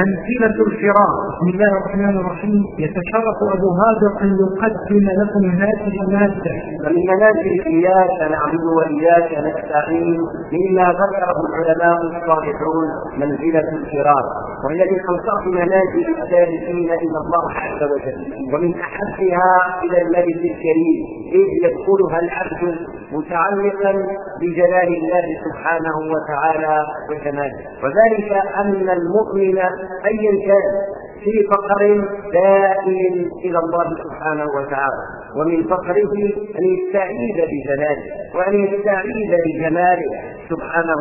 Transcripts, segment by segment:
منزلة الفرار بسم الله الرحمن الرحيم. يتشرف أبو هاجر أن يقدم لكم هذه المادة. ومن منازل إياك نعبد وإياك نستعين مما ذكره العلماء الصالحون منزلة الفرار وهي من أوسط منازل السالكين إلى الله. عز وجل ومن أحبها إلى الملك الكريم إذ يدخلها العبد متعلقا بجلال الله سبحانه وتعالى وجماله وذلك أن المؤمن أيا كان في فقر دائم إلى الله سبحانه وتعالى. ومن فقره أن يستعيذ بجلاله وأن يستعيذ بجماله سبحانه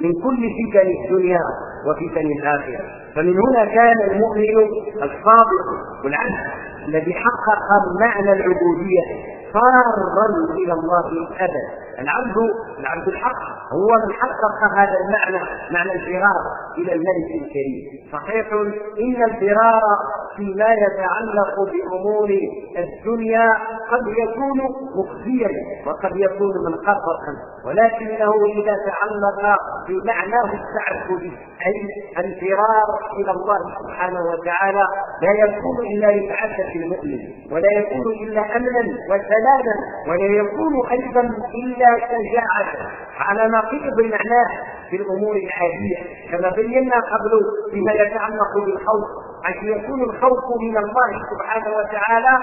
من كل فتن الدنيا وفتن الآخرة. فمن هنا كان المؤمن الصادق والعبد الذي حقق معنى العبودية فارا إلى الله أبدا. العبد العبد الحق. هو من حقق هذا المعنى معنى الفرار إلى الملك الكريم. صحيح؟ إن الفرار فيما يتعلق بأمور الدنيا قد يكون مخزيا وقد يكون منقطعا ولكنه إذا تعلق بمعناه التعبدي أي الفرار إلى الله سبحانه وتعالى لا يكون إلا لسعاده المؤمن ولا يكون إلا امنا وسلاما ولا يكون أيضا إلا شجاعه على نقيض معناه في الأمور العادية. كما بينا قبل فيما يتعلق بالخوف. حيث يكون الخوف من الله سبحانه وتعالى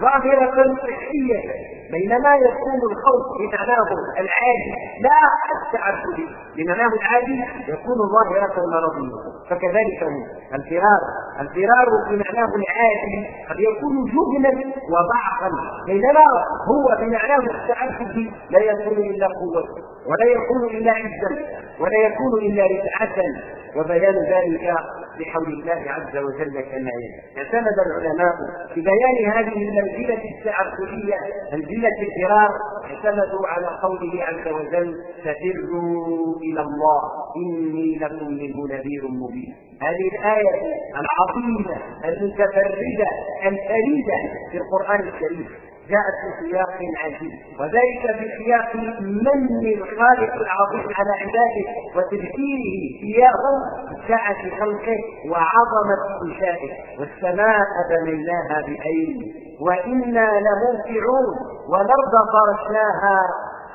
ظاهرة صحية بينما يكون الخوف بمعناه العادي لا التعبدي بمعناه العادي يكون ظاهرة مرضية. فكذلك الفرار الفرار بمعناه العادي قد يكون جبنا وضعفا. بينما هو بمعناه التعبدي لا يكون إلا قوة ولا يكون إلا عزا ولا يكون إلا رفعة. وبيان ذلك بحول الله عز وجل كما اعتمد العلماء في بيان هذه المنزلة التعبدية منزلة الفرار اعتمدوا على قوله عز وجل ففروا إلى الله إني لكم منه نذير مبين. هذه الآية العظيمة المتفردة الفريدة في القرآن الكريم. جاءت في سياق عجيب. وذلك في سياق من الخالق العظيم على عباده وتذكيره اياه بسعه خلقه وعظمه انشائه والسماء بنيناها بايدي وإنا لموسعون والأرض فرشناها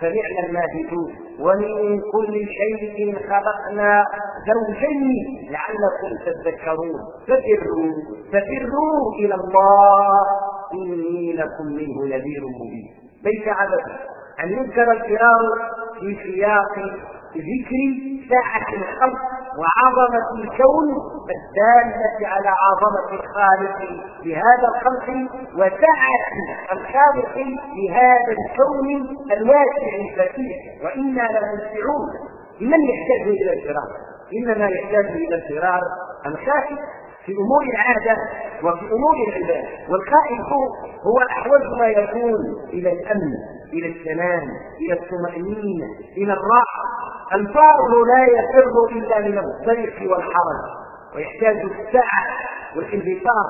فنعم الماهدون ومن كل شيء خلقنا زوجين لعلكم تذكرون. ففروا ففروا إلى الله. إني لكم منه نذير مبين. ليس عبث. أن يذكر الفرار في سياق ذكر ساعة الخلق وعظمة الكون الدالة على عظمة الخالق لهذا الخلق وسعة الخالق لهذا الكون الواسع الفتيح وإنا لمنسعون من يحتاج إلى الفرار؟ إنما يحتاج إلى الفرار الخائف في أمور العادة وفي أمور العباد والخائف هو أحوج ما يكون إلى الأمن إلى السلام إلى الطمأنينة إلى الراحة. الفار لا يفر إلا من الضيق والحرج ويحتاج السعة والانبساط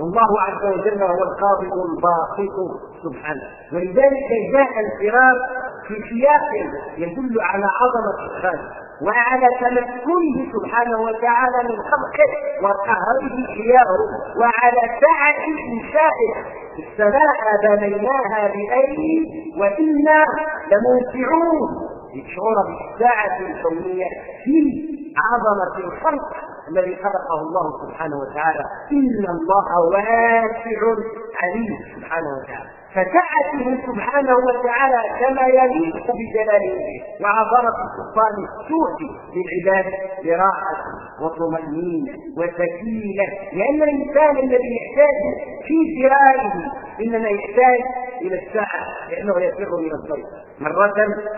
والله عز وجل هو القابض الباسط سبحانه. ولذلك جاء الفرار في سياق يدل على عظمة الخالق وعلى تمكنه سبحانه وتعالى من خلقه وقهره اياه وعلى سعة إنشائه. السماء بنيناها بأيدي وإنا لموسعون. للشعور بالساعة الكونية في عظمة الخلق الذي خلقه الله سبحانه وتعالى. إن الله واسع عليم سبحانه وتعالى. فسعته سبحانه وتعالى كما يليق بجلاله وعظمه سلطان السوء للعباد براحه وطمأنينة وسكينة. لأن الإنسان الذي يحتاج في فراره إنما يحتاج إلى الساعة لأنه يفر من الضيق. مرة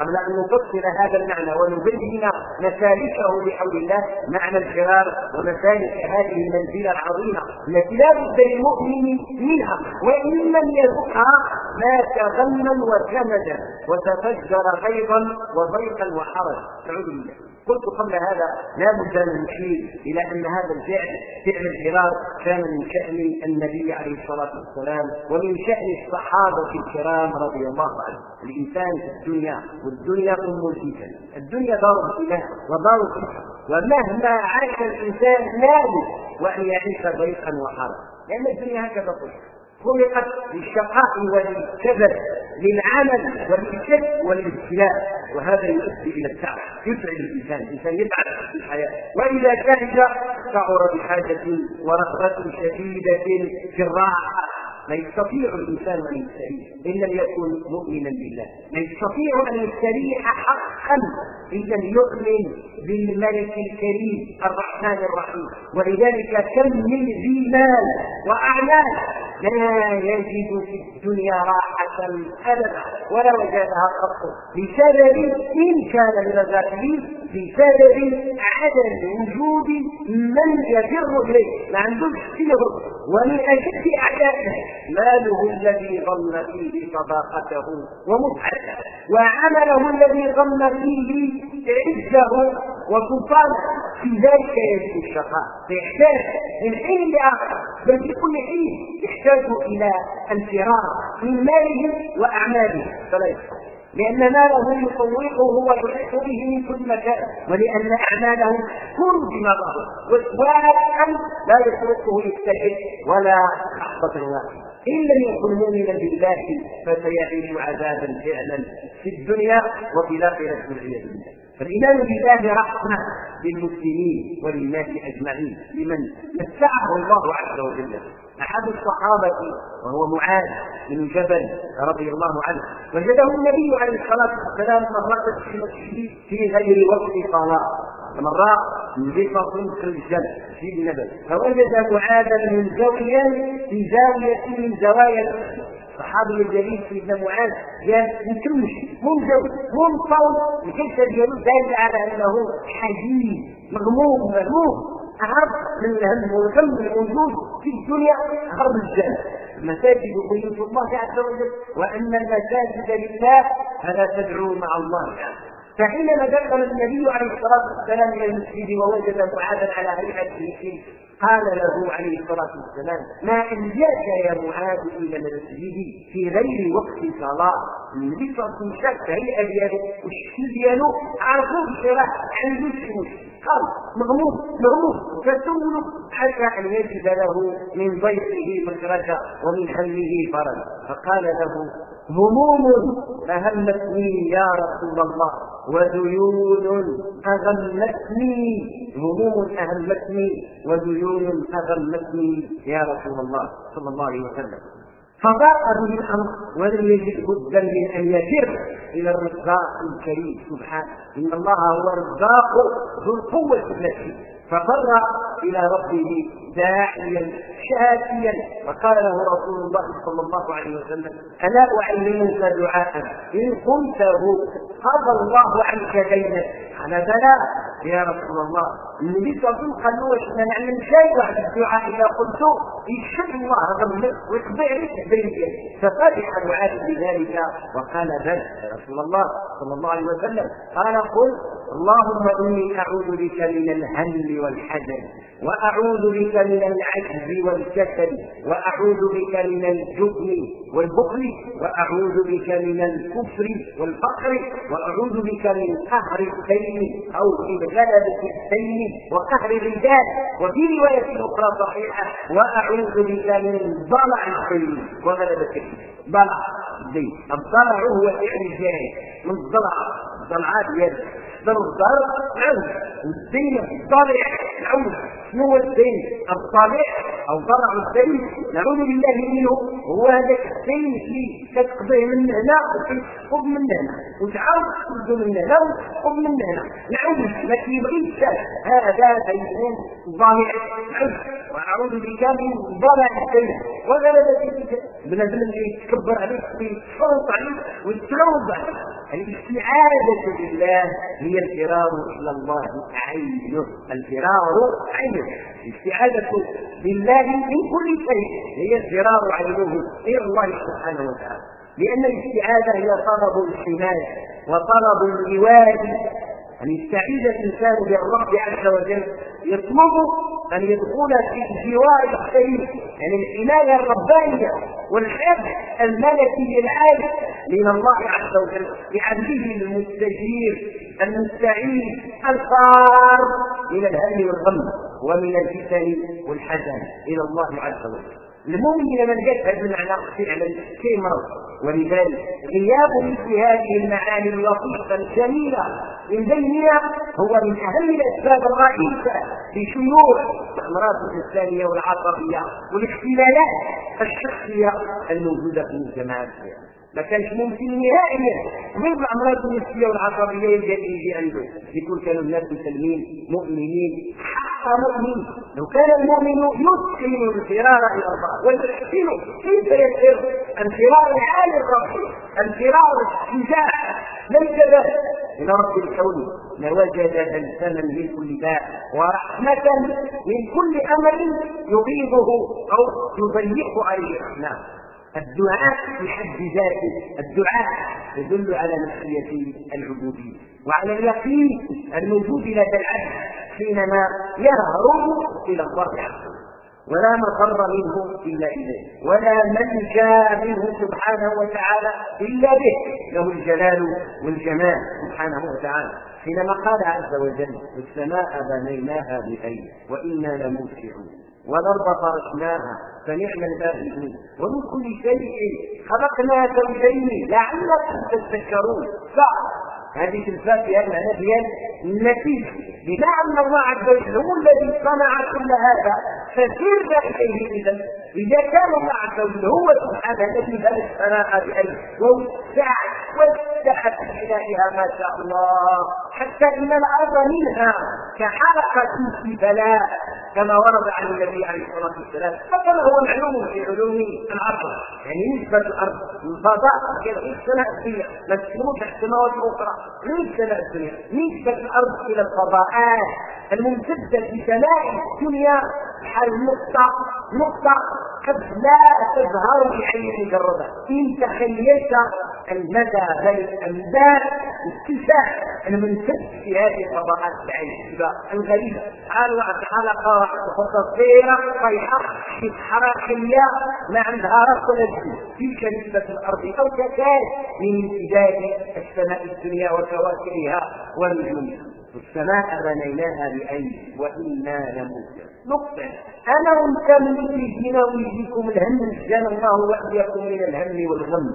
قبل أن نفصل هذا المعنى ونبين مسالكه بحول الله معنى الفرار ومسالك هذه المنزلة العظيمة التي لا بد للمؤمن منها وإن لم يذقها مات غما وكمدا وتفجر غيظا وضيقا وحرج نعوذ بالله. قلت قبل هذا لا بد ان نشير إلى أن هذا الفعل فعل الفرار كان من شأن النبي عليه الصلاة والسلام ومن شأن الصحابة الكرام رضي الله عنهم. الإنسان في الدنيا والدنيا أم الفتن الدنيا دار ابتلاء ودار فتن ومهما عاش الإنسان نادي وأن يعيش ضيقا وحرا لأن الدنيا هكذا تشعر خلقت للشقاء وللكبد للعمل وللشك وللابتلاء وهذا يؤدي إلى التعب. يسعد الإنسان. الإنسان يتعب في الحياة. وإذا تعب شعر بحاجة ورغبة شديدة في الراحة لا يستطيع الإنسان أن يستريح إن لم يكن مؤمنا بالله. لا يستطيع أن يستريح حقا ان لم يؤمن بالملك الكريم الرحمن الرحيم. ولذلك كم من ذي مال وأعمال لا يجد في الدنيا راحة أبدا ولا وجدها قط. بسبب إن كان من الغافلين بسبب عدم وجود من يفر إليه. ما عندوش يهرب ومن أشد أعدائه ماله الذي ظن فيه صداقته ومتعته. وعمله الذي ظن فيه عزه وسلطانه. في ذلك يجد الشقاء. يحتاج من حين لاخر بل في كل حين يحتاج إلى الفرار من ماله وأعماله. فلا يستطيع. لأن ماله يطوقه ويحيط به من كل مكان ولأن أعماله ظهر وإطلاقا لا يتركه يستجد ولا لحظة واحدة إن لم يكن مؤمنا بالله فسيعيش عذابا فعلا في الدنيا وفي الآخرة والعياذ بالله. فالإيمان بالله رحمة للمسلمين وللناس أجمعين لمن متعه الله عز وجل. أحد الصحابة وهو معاذ بن جبل رضي الله عنه. وجده النبي عليه الصلاة والسلام مرة في مسجد في غير وقت صلاة. مرة بسط في الجبل في النبل. فوجد معاذا منزويا في زاوية من زوايا الصحابي الجليل سيدنا معاذ قال يمكنش منزوي منطوي الجسد ديالو دال على أنه حزين مغموم مغموم. أعرض من الهم والغم الموجود في الدنيا غرب الجنة. مساجد بيوت الله عز وجل وأن المساجد لله فلا تدعوا مع الله فحينما دخل النبي عليه الصلاة والسلام إلى المسجد ووجد معاذا على هيئته قال له عليه الصلاة والسلام ما إن جاءك يا معاذ إلى المسجد في غير وقت صلاة؟ النبي صلى الله عليه وسلم هيئة ديالو والشكل ديالو عرفوه بصراحة عنده شي قال مغموم مغموم فسولوا حتى أن يجد له من ضيفه مخرجا ومن همه فرجا فقال له هموم اهمتني يا رسول الله وديون اغمتني هموم اهمتني وديون اغمتني يا رسول الله صلى الله عليه وسلم. فضاق به الأمر ولم يجد بدا من أن يفر إلى الرزاق الكريم. سبحانه إن الله هو الرزاق ذو القوة التي ففر إلى ربه داعيا شاكيا وقال له رسول الله صلى الله عليه وسلم ألا أعلمك دعاء؟ إن قلته قضى الله عنك دينك. قال بلى يا رسول الله النبي صلى الله عليه وسلم قال له واش نعلم شيء واحد الدعاء إذا قلته يشهد الله غمك ويقضي عليك الدين ففرح معاذ بذلك وقال بلى. يا رسول الله صلى الله عليه وسلم قال قل اللهم إني أعوذ بك من الهم والحزن وأعوذ بك من العجز والكسل وأعوذ بك من الجبن والبخل وأعوذ بك من الكفر والفقر وأعوذ بك من قهر الدين أو في غلبه الدين وقهر الرجال وفي رواية أخرى صحيحة وأعوذ بك من ضلع الدين. وغلبه الدين. ضلع الضلع هو فعل الجاهل من الضلع ضلعات يد. ضرب الضرب عوز والدين الصالح العوز شنو الدين الصالح أو ضرع الدين. نعوذ بالله منه. هو هذاك الدين اللي كتقضيه من هنا وكتقض من هنا. وتعاود تقض من هنا وتقض من هنا. العوز ما كيبغيش هذا دين ظاهر العوز واعوذ بك من ضرع الدين. وغلبة بنادم اللي يتكبر عليك ويتفرط عليك ويتروض عليك. الاستعاذة بالله هي الفرار إلى الله عينه. الفرار عينه. الاستعاذة بالله من كل شيء هي الفرار عينه إلى الله سبحانه وتعالى. لأن الاستعاذة هي طلب الحماية وطلب الإواد أن يستعيذ الإنسان بالرب عز وجل يطلب أن يدخل في جوار الخير يعني الحماية الربانية والحفظ الملكي العالي من الله عز وجل لعبده المستجير المستعيد الفار من الهم والغم ومن الفتن والحزن إلى الله عز وجل. المؤمن لقيت هذا المعنى فعلا شيء مرض. ولذلك غياب مثل هذه المعاني اللطيفه الجميلة من بينها هو من أهم الأسباب الرئيسة في شيوع الأمراض الإنسانية والعصبية والاختلالات الشخصية الموجودة في المجتمعات ما كانش ممكن نهائيا. غير الأمراض النفسية والعصبية يلقى يجي عنده. يكون كانوا الناس مسلمين مؤمنين. حق مؤمن. لو كان المؤمن يتقن الفرار إلى الله ويحسن كيف يسير؟ الفرار العالي الرفيع الفرار الشجاع ليس ذلك من رب الكون لوجد بلسما من كل داء ورحمة من كل أمل يغيظه أو يضيق عليه الرحمن الدعاء في حد ذاته. الدعاء يدل على نفسية العبودية وعلى اليقين الموجود لدى العبد حينما يهرب إلى الله عز وجل. ولا مفر منه إلا إليه. ولا ملجأ منه سبحانه وتعالى إلا به. له الجلال والجمال سبحانه وتعالى. حينما قال عز وجل السماء بنيناها بايد وإنا لموسعون والأرض فرشناها فنعم البارئون ومن كل شيء خلقنا زوجين لعلكم تذكرون. هذه الفاكهه المعنى ديال النتيجة. بمعنى الله عز وجل هو الذي صنع كل هذا فسرنا اليه إذا. إذا كان الله عز وجل هو سبحانه الذي بنى السماء بايده ووسع وسعت بنائها ما شاء الله. حتى إن الأرض منها كحلقة في بلاء كما ورد عن النبي عليه الصلاة والسلام. فكما هو معلوم في علوم الأرض. يعني نسبة الأرض الفضاء غير السماء الدنيا ما تسلموش السماوات الاخرى من السماء الدنيا نسبه الأرض إلى الفضاءات الممتدة في سماء الدنيا حال نقطة نقطة قد لا تظهر بعين مجردة. إن تخيلت المدى بل الامداد اتساع الممتد في هذه الفضاءات بعين الغريبة. قال واحد حلقه خطه صغيره صيحة في خلية ما عندها رأس ولا تلك نسبة الأرض أو تكاد من امتداد السماء الدنيا وكواكبها ونجومها السماء بنيناها بأيدي وإنا لموسعون نقطة. أنا وأنت من يجينا ويجيكم الهم نجانا الله وإياكم من الهم والغم.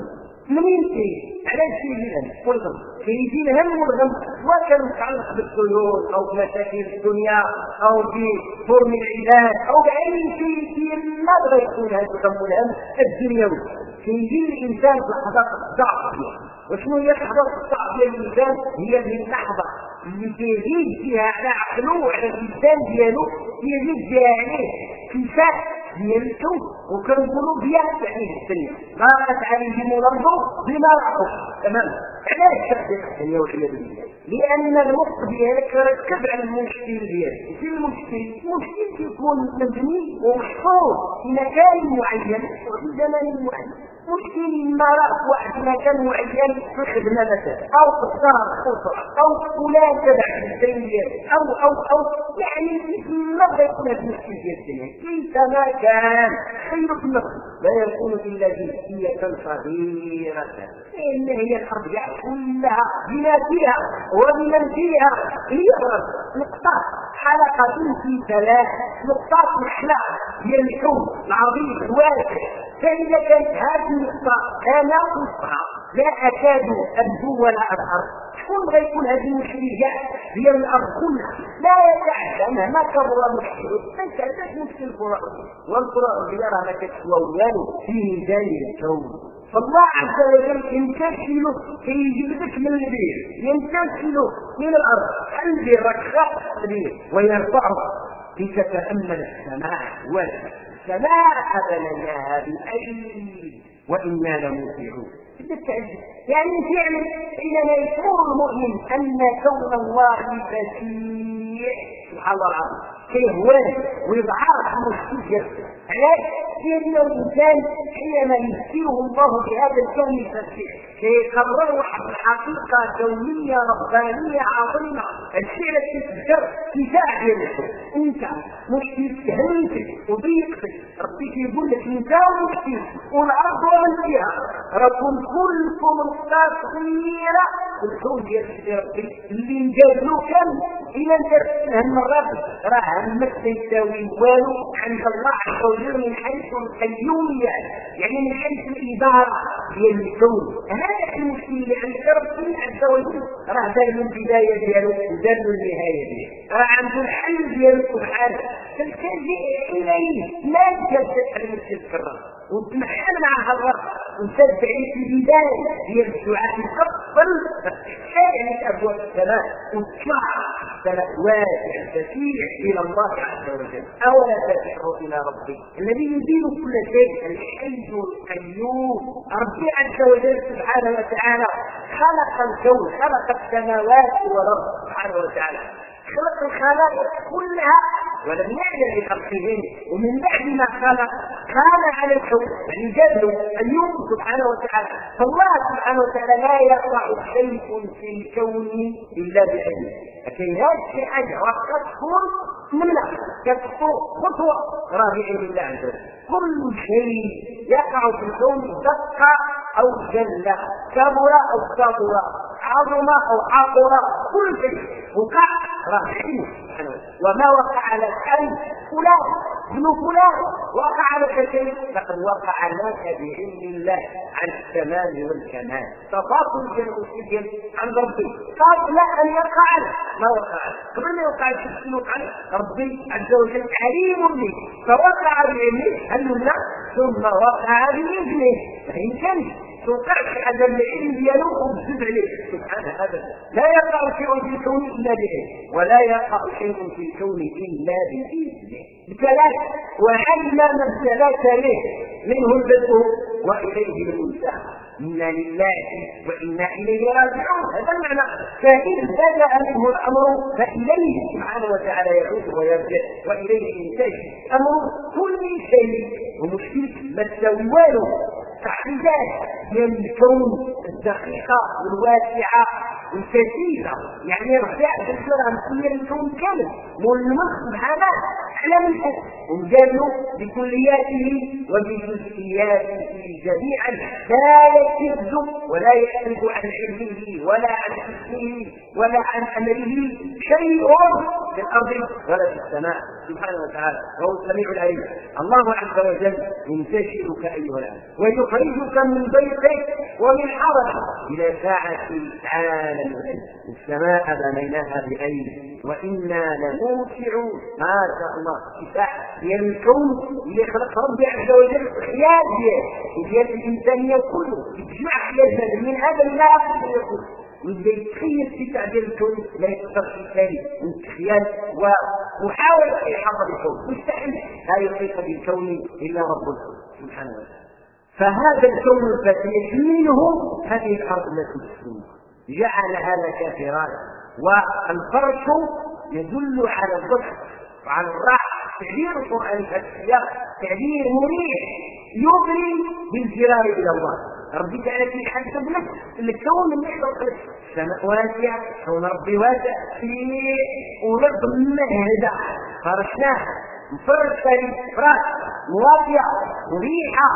منين تيجي؟ علاش تيجي الهم والغم؟ كيجي الهم والغم. سواء كان متعلق بالسيول أو بمشاكل الدنيا أو بفرم العباد أو بأي شيء ما بغى يكون هذا الغم والهم الدنيوي. كيجي الإنسان في لحظات الضعف وشنو هي لحظات الضعف ديال الإنسان؟ هي اللحظة اللي كيزيد فيها على عقله وعلى الانسان ديالو كيزيد فيها عليه كفاح ديال الكون وكنقولوا بها يعني الدنيا ضاقت عليهم الأرض بما رحبوا تمام؟ علاش تحدث الدنيا والعياذ بالله لأن المخ ديالك ركب على المشكل ديالك. في المشكل المشكل كيكون مبني ومحفوظ في مكان معين وفي زمان معين. مشكل ما رأى واحد مكان معين في خدمة مثلا. أو في الدار أسرة أو فلان تبع الدنيا أو أو أو يعني ما بغى يكون هذا المشكل ديال الدنيا كيفما كان. خير في النفس لا يكون إلا جنسية صغيرة. إن هي الأرض كلها بما فيها وبمن فيها هي نقطة. حلقة في ثلاث. نقطات محلى هي الحوم العظيم الواسع فإذا كانت هذه النقطة أنا أصبح لا أكاد أبدو ولا أظهر شكون غيكون هذه المشكلة هي الأرض كلها. لا يتعدى مهما كبر المشكل ليس هذا مشكل القرآن. والقرآن غيرها ما كتسوى والو في ميزان الكون. فالله عز وجل ينتشل يجيب لك من البير. ينتشل من الأرض. البير ركخ البير ويرفعه. لتتامل السماء والسماء السماء بنيناها بايدي وإنا لموسعون. يعني فعلا حينما يشعر المؤمن أن كون الله بشيء. سبحان الله كيهوان ويضعف مشكل علاش؟ لأن الإنسان حينما يذكره الله بهذا الكون الفسيح كيقرر واحد الحقيقة كونية ربانية عظيمة. الشيء الذي تذكر كفاح ديال أنت مشكل تهمتك وضيقتك ربي كيقول لك انت ومشكل والارض ومن فيها. راكم كلكم صغيره الكون ديال ربي اللي نجازلو كم إلى انت هم الرب راه همك يساوي والو عند الله عز وجل من حيث القيوميه يعني. من حيث الإدارة ديال الكون هذا المشكل اللي عند ربي عز وجل. راه دار من البداية ديالو ودار من النهاية ديالو. راه عنده الحل ديالو سبحانه. فالتجئ اليه لا تجد على المسجد وتمحل معها الرب وتتبع في البداية. هي الدعاء تقبل تحتاج ابواب السماء وتطلع سماء واسع كثير إلى الله عز وجل. أولا تسعه إلى ربي. الذي يدير كل شيء. الحي القيوم. ربي عز وجل سبحانه وتعالى خلق الكون. خلق السماوات والأرض سبحانه وتعالى. خلق الخلائق كلها ولم يعلم بخلقهن ومن بعد ما خلق كان على الكون يعني جاب اليوم سبحانه وتعالى. فالله سبحانه وتعالى لا يقع شيء في الكون إلا بعلمه لكن هذه في حاجة وقد تكون منا كتكون خطوة راجعين لله عز وجل. كل شيء يقع في الكون دق أو جل كبر أو كبر عظم أو عقر كل شيء. وقع راه وما وقع على الحي فلان ابن فلان. وقع لك شيء لقد وقع لك بعلم الله عن التمام والكمال. تفاصل جنب عند ربي. قبل أن يقع ما وقع قبل ما يوقع الشيء وقع ربي عز وجل عليم به. فوقع بعلمه هل ثم وقع باذنه ما يمكنش توقعش على العلم ديالو وتزيد عليه سبحان هذا. لا يقع شيء في الكون إلا به ولا يقع شيء في الكون إلا بإذنه. ابتلاك وعلم ابتلاك له منه البدء وإليه المنتهى. إنا لله وإنا إليه راجعون. هذا المعنى. فإن بدأ منه الأمر فإليه سبحانه وتعالى يعود ويرجع وإليه ينتهي أمر كل شيء ومشكلة ما تساوي والو تحديدات من الكون الدقيقة والواسعة والكثيرة يعني رجع بالصورة مثير الكون كامل. والمخ سبحانه على من وقال بكلياته وبجزئياته جميعا. لا يكذب ولا يعرف عن علمه ولا عن حكمه ولا عن أمره شيء. في الأرض ولا في السماء سبحانه وتعالى وهو السميع العليم. الله عز وجل ينتشرك أيها العالم ويخرجك من بيتك ومن حرمك إلى ساعة عالم السماء بنيناها بايد وإنا لموسعون. ما شاء الله. كفاح ديال الكون اللي خلق ربي عز وجل خيال ديال الانسانيه كله يجمع خيال من هذا لا يكون ويبدا يتخيل في تعبير الكون لا يقدرش الثاني الخيال ومحاولة إحاطة بالكون مستحيل. لا يحيط بالكون إلا رب الكون سبحانه وتعالى. فهذا الكون الفتيح منه هذه الأرض التي تسكن جعلها لك فراشا والفرش يدل على الضحك وعلى الراحة. تعبير القرآن في السياق تعبير مريح يغري بالفرار إلى الله. ربي تعالى في حد لك الكون يخلق لك السماء واسعة كون ربي واسع. في ولد مهدى فرشناه. مفرش فراش موافية مريحة.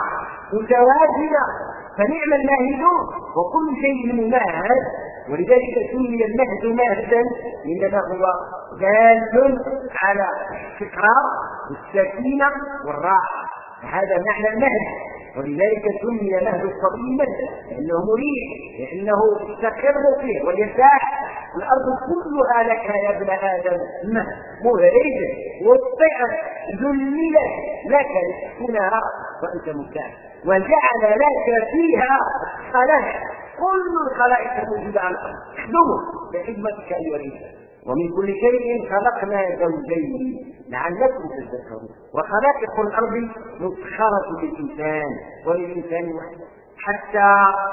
متوازنة. فنعم الماهدون وكل شيء ممهد. ولذلك سمي المهد مهدا. إنما هو دال على الاستقرار والسكينة والراحة. هذا معنى المهد. ولذلك سمي مهد الصبي مهدا لأنه مريح لأنه يستقر فيه ويرتاح الأرض كلها لك يا ابن آدم مهد. مهرج والطير ذللت لك لتسكنها وأنت مرتاح وجعل لك فيها خلائق كل الخلائق الموجوده على الأرض. اخدمه بخدمتك أيها الإنسان. ومن كل شيء خلقنا زوجين لعلكم تذكرون. وخلائق الأرض مسخره للإنسان وللإنسان وحده. حتى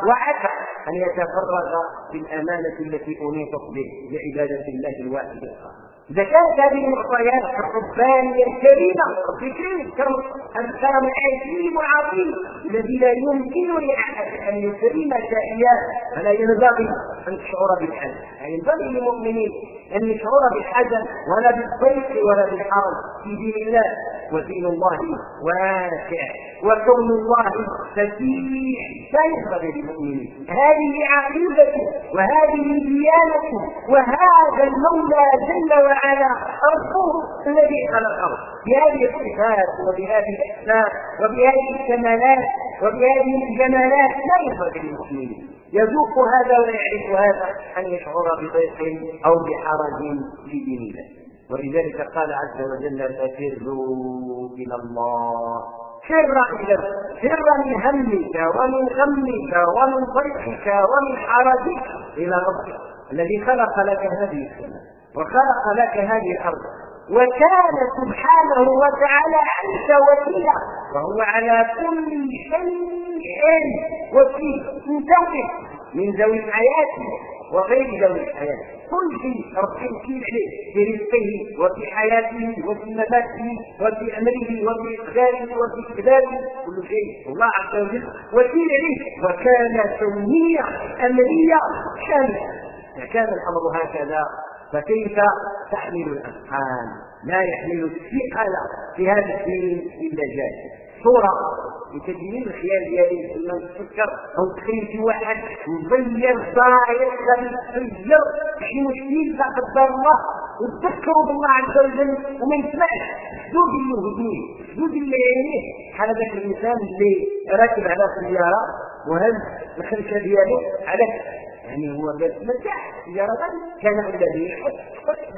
وعد أن يتفرغ بالأمانة التي انيطت به لعبادة الله الواحد القهار كانت هذه المعطيات الربانية الكريمة الفكرية الكرم العجيب العظيم الذي لا يمكن لأحد أن يكرم شائيات فلا ينبغي أن تشعر بالحزن يعني ينبغي للمؤمنين أن يشعر بالحزن ولا بالضيق ولا بالحرج في دين الله ودين الله واسع وكون الله فسيح لا ينبغي للمؤمنين. هذه عقيدته وهذه ديانته وهذا المولى جل وعلا ربه الذي خلقه بهذه الصفات وبهذه الأسماء وبهذه الكمالات وبهذه الجمالات لا ينبغي للمؤمنين يذوق هذا ويعرف هذا أن يشعر بضيق أو بحرج في دين الله. ولذلك قال عز وجل ففروا إلى الله. سر إلى سر من همك ومن غمك ومن ضيقك ومن حرجك إلى ربك. الذي خلق لك هذه السماء. وخلق لك هذه الأرض. وكان سبحانه وتعالى عنك وكيلا. وهو على كل شيء وكيل. انتبه من ذوي الحياة وغير ذوي الحياة. كل شيء ربي وكيل عليه في رزقه وفي حياته وفي نباته وفي أمره وفي إقداره وفي كذابه كل شيء الله عز وجل وكيل عليه. وكان سمية امرية شاملة كان الأمر هكذا. فكيف تحمل الأفعال لا يحمل الثقل في هذا الدين إلا جاهل. صورة لتجميل الخيال ديالي لما نتفكر أو تخيل شي واحد مغير صاير غير شي مشكل لا قدر الله. وتذكروا بالله عز وجل وما يسمعش. زوج له هدوء زوج اللي عينيه بحال هذاك الإنسان اللي راكب على سيارة وهز الخلفة ديالو على يعني هو مرتاح سيارة كان الذي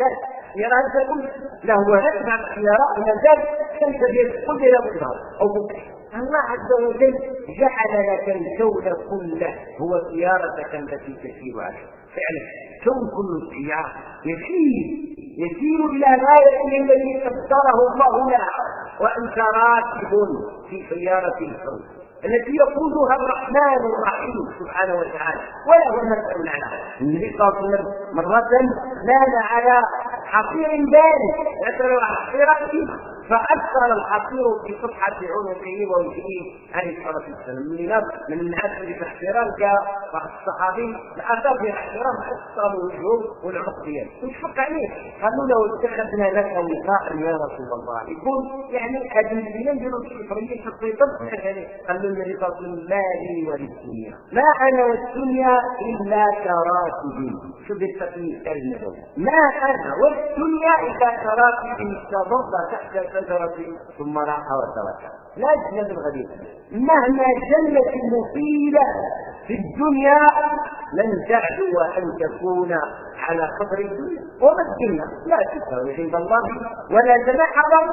ذلك سيارة تقول له السيارة وما زال الشمس ديال كل إلى مظهر أو مفتاح الله عز وجل جعل لك الكون كله هو سيارتك التي تسير عليه فعلا. كون كل سيارة يسير. يسير إلى غاية الذي قدره الله لها. وأنت راكب في سيارة الكون التي يقودها الرحمن الرحيم سبحانه وتعالى. ولا هو المسؤول عنها النبي صلى الله عليه وسلم مرة نام على حصير بارد يتلو على حصيرته. فأثر الحصير في صفحة عنقه ووجهه. عليه الصلاه والسلام من الناس من الناس اللي في احترام جاء بعض الصحابي لقى في احترام حصل وجهه والعنق ديالو وشفق عليه قالوا له اتخذنا لك وقاء يا رسول الله. يقول يعني المدينة نديروا فريق في الطب قال له النبي الله ما لي وللدنيا ما أنا والدنيا إلا كراكب شو بالتقييد؟ ما أنا والدنيا إلا كراكب استظل تحت شجرة ثم راح وترك. لا جنة الغدير. مهما جلت المصيبة في الدنيا لن تعدو أن تكون على قدر الدنيا. وما الدنيا؟ لا تستوي عند الله. ولا جناح له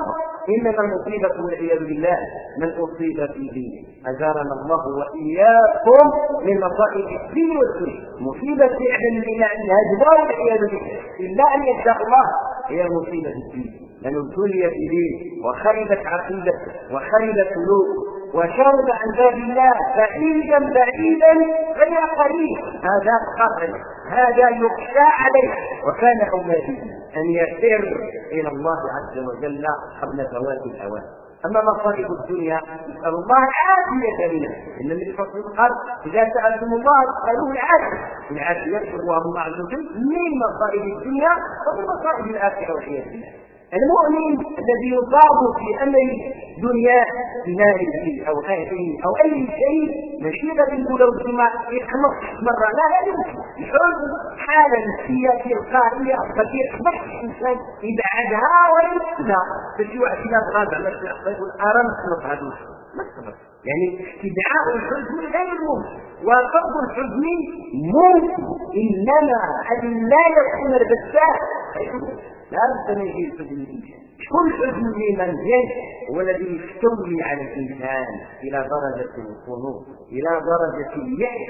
إنما المصيبة والعياذ بالله. من أصيب في دينه. اجارنا الله وإياكم من مصائب الدين والدنيا. مصيبة فعلا بنا الهجوه والعياذ بالله. إلا أن يشاء الله. هي مصيبة الدين. من ابتلي بدينه وخربت عقيدته وخرب سلوكه وشرد عن باب الله بعيدا بعيدا غير قريب. هذا قطع هذا يخشى عليه وكان اولاده أن يسر إلى الله عز وجل قبل فوات الأوان. أما مصائب الدنيا نسأل الله العافية منها إن النبي صلى الله إذا سألتم الله فاسالوه العافية. العافية الله عز وجل من مصائب الدنيا ومن مصائب الآخرة والعياذ بالله المؤمن الذي يصاب في أمر دنياه بماله أو أهله أو أي شيء نشيبه لو سمع يخلص مرة لا لا يمكن الحزن حاله نفسية تلقائيه قد يخبط الإنسان يبعدها وينسى فشي واحد كذا بغى زعما يقول أرى نخلص هذا ما يعني استدعاء الحزن غير ممكن وفرض الحزن ممكن إنما أن لا يكون البساء بد من يجي الحزن كل حزن لمن هو الذي يستولي على الإنسان إلى درجة القنوط إلى درجة اليأس.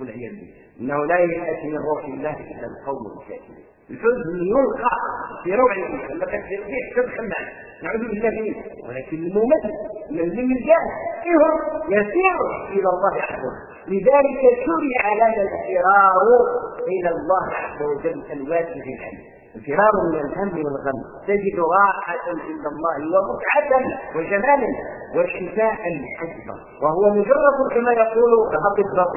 والعياذ بالله. إنه لا يأتي من روح الله إلا القوم الكافرين. الحزن يلقى في روع الإنسان. لما كان يحسب حمام نعوذ بالله منه. ولكن الممثل من يسير إلى الله عز وجل. لذلك شرع لنا الفرار إلى الله عز وجل الواجب العلم الفرار من الهم والغم. تجد راحة عند الله ومتعة وجمالا وشفاء حسبا وهو مجرد كما يقول الأطباء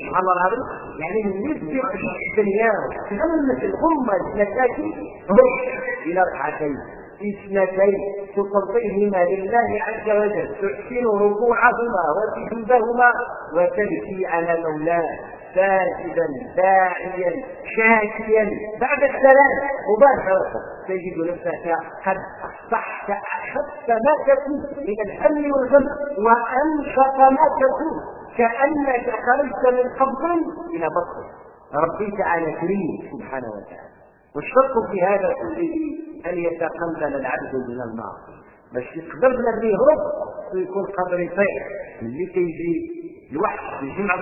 سبحان الله العظيم. يعني نسبة الدنيا تغمس الأمة اثنتين إلى ركعتين. إثنتين تفضيهما لله عز وجل. تحسن ركوعهما وسجودهما وتبكي على مولاه. ساجدا داعيا شاكيا. بعد السلام مباشرة تجد نفسك قد أصبحت أحب ما تكون من الهم والغم وأنشط ما تكون كأنك خرجت من قبض إلى بطن. ربي تعالى كريم سبحانه وتعالى. والشرط في هذا كله أن يتقبل العبد من المعصية. باش يقدر الذي يهرب ويكون قادر يطير اللي كيجي الوحش يجي مع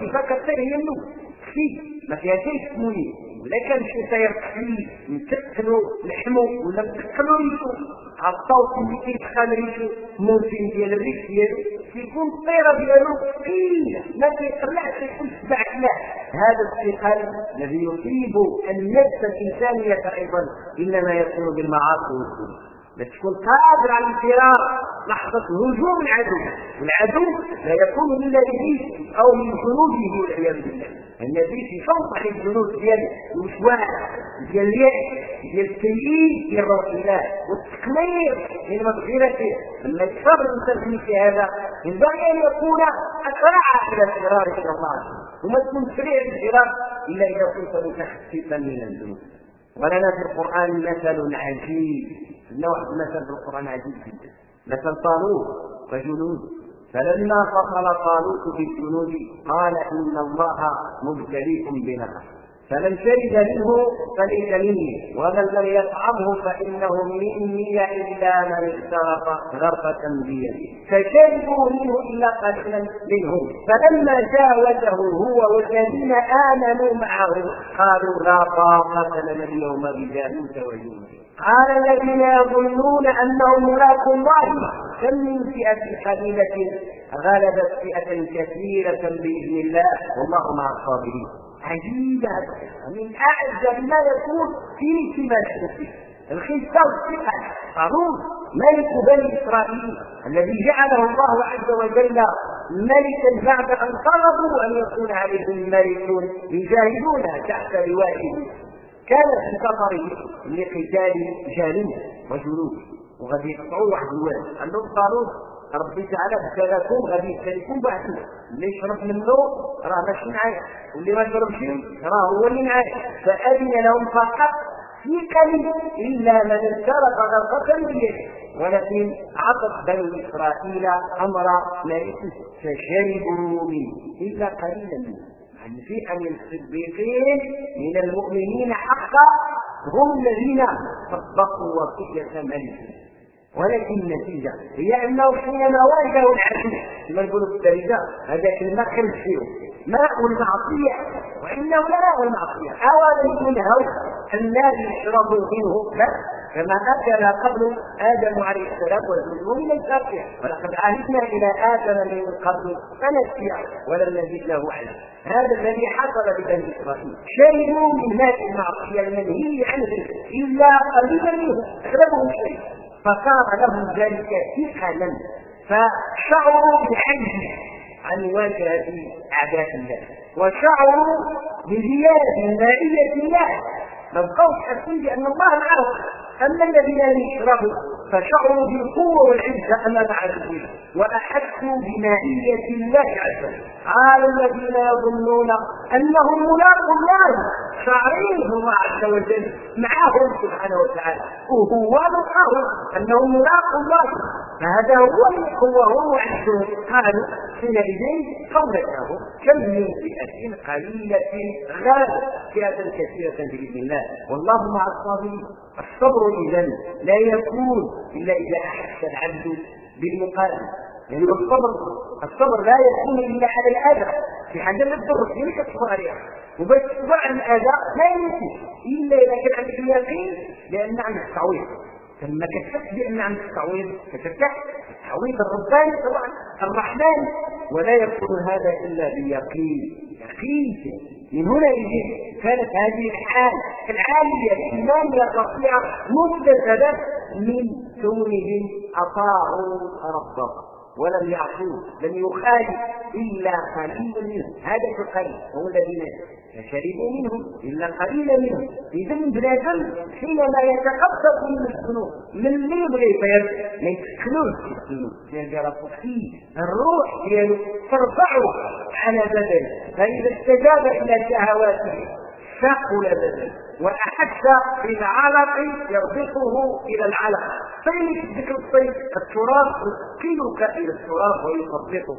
كيفاش كتير منه في. ما فيها شيء سموني ولا كان شي طير فيه نتقلوا لحمه ولا نتقلوا ريشو. الصوت اللي كيتخان ريشو. موسم ديال الريش ديالو. كيكون الطيرة ديالو ثقيلة ما كيطلعش يكون سبع هذا الثقل الذي يصيب النفس الإنسانية أيضا إنما يكون بالمعاصي والذنوب تكون قادر على الفرار لحظة هجوم العدو والعدو لا يكون إلا إبليس أو من جنوده والعياذ بالله. النبي في فوق الجنود ديال الوسواس ديال اليأس ديال التيئيس ديال روح الله والتقليل من مغفرته. لما يصبر الانسان في هذا ينبغي أن يكون أسرع إلى الفرار إلى الله. وما تكون سريع الفرار إلا إذا كنت متخففا من الذنوب. ولنا في القرآن مثل عجيب لنا واحد في القرآن عجيب جدا. مثل طالوت وجنود. فلما فصل طالوت بالجنود قال إن الله مبتليكم بنهر فمن شرب منه فليس مني. ومن لم يطعمه فإنه مني إلا من اخترق غرفة بيده. فشربوا منه إلا قليلا منهم فلما جاوزه هو والذين آمنوا معه قالوا لا طاقة لنا اليوم بجالوت وجنوده. قال الذين يظنون أنهم ملاقوا الله. كم من فئة قليله غلبت فئة كثيرة بإذن الله. والله مع الصابرين. عجيبة. من أعجب ما يكون في اهتمام الخلفة والثقة قارون ملك بني إسرائيل الذي جعله الله عز وجل ملكا بعد أن طلبوا أن يكون عليهم ملك يجاهدون تحت لوائه كان في سفره لقتال جالوت وجنوده وغادي يقطعوا واحد الواد لهم طالوت ربي تعالى ابتلاكم غادي يبتليكم بعثوا. اللي يشرب منه راه ماشي معايا واللي ما يشربش راه هو اللي معايا. فأذن لهم فقط في قليل إلا من انسرق غرفه بيده. ولكن عطت بني إسرائيل أمر ملكه فشربوا منه إلا قليلا. منه عن فئة من الصديقين من المؤمنين حقا هم الذين صدقوا وصية ملك ولكن النتيجة هي أنه حينما واجهوا العدو كما نقولوا في الدرجة هذاك الماء خرج فيه ماء المعصية وإنه لا ماء المعصية. أولا ينهوا الناس يشربوا منه لا كما أكل قبل آدم عليه السلام والذنوب من الفاقية ولقد عهدنا إلى آدم من قبل فنسي ولم نزد له علما. هذا الذي حصل ببني إسرائيل. شربوا من ماء المعصية المنهي عنه إلا قليلا منه. أغلبهم شيء فصار لهم ذلك ثقلا فشعروا بالعجز عن مواجهة أعداء الله وشعروا بزيادة مائية الله. بقوش حاسين بأن الله معهم أما الذين لم يشربوا فشعروا بالقوة والعزة أمام عدوهم وأحسوا بمائية الله عز وجل. قال الذين يظنون أنهم ملاقوا الله. شاعرين الله عز وجل. معهم سبحانه وتعالى. وهو ملقاهم أنهم ملاقوا الله. فهذا هو هو عزهم قالوا حينئذ قولته كم من فئة قليلة غالب فئة كثيرة بإذن الله. والله مع الصابرين الصبر اذا لا يكون إلا إذا أحس العبد بالمقارنه يعني الصبر الصبر لا يكون إلا على الأذى. في حاجة لا تضر فيك تصبر عليها على الأذى لا يمكن إلا إذا كان عندك اليقين لأن عندك تعويض لما كتحس بأن عندك تعويض كترتاح التعويض الرباني طبعا الرحمن. ولا يكون هذا إلا بيقين. يقين. من هنا يجي كانت هذه الحال. العالية الإيمانية الرفيعة مكتسبة من كونهم أطاعوا ربهم ولم يعصوه لم يخالف إلا قليل منهم هذا القليل هم الذين فشربوا منهم إلا قليلا منهم. اذا بنادم حينما يتقبض من الذنوب من اللي يبغي ما يتسكنوش في الذنوب. يلقى فيه الروح ديالو ترفعه على بدنه. فإذا استجاب إلى شهواته ثقل بدنه. واحس بالعلق يربطه إلى العلق فين ذكر الطيب التراب يسكنك إلى التراب ويطبقه